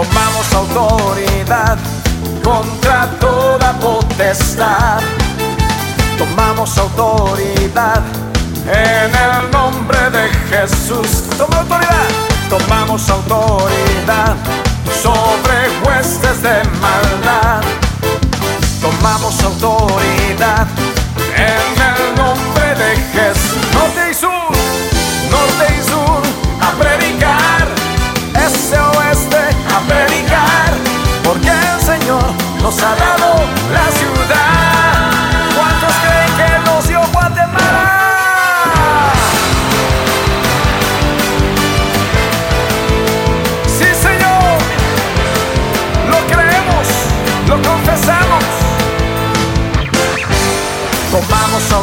Tomamos autoridad contra toda potestad. Tomamos autoridad en el nombre de Jesús. Toma autoridad. Tomamos autoridad sobre huestes de mal.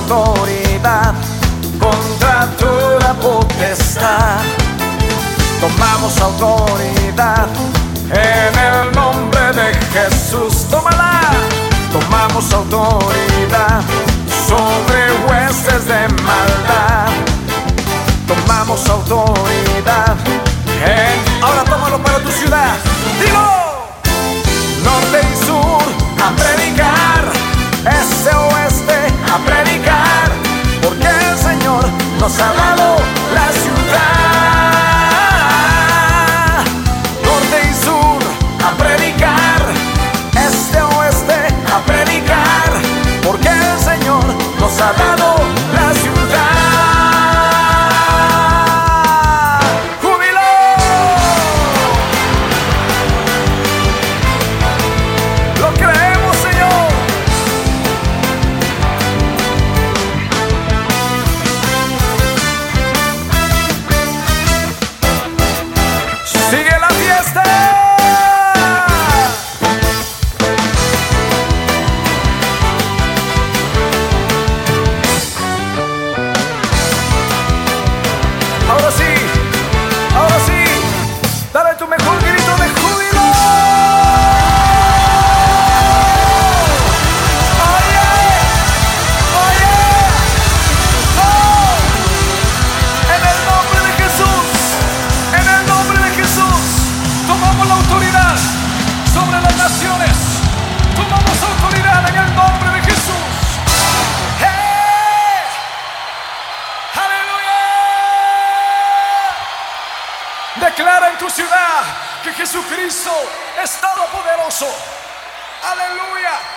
autoridad contra toda potestad. Tomamos autoridad en el nombre de Jesús. Tómala. Tomamos autoridad. nos ha dado Declara en tu ciudad que Jesucristo es todopoderoso. Aleluya.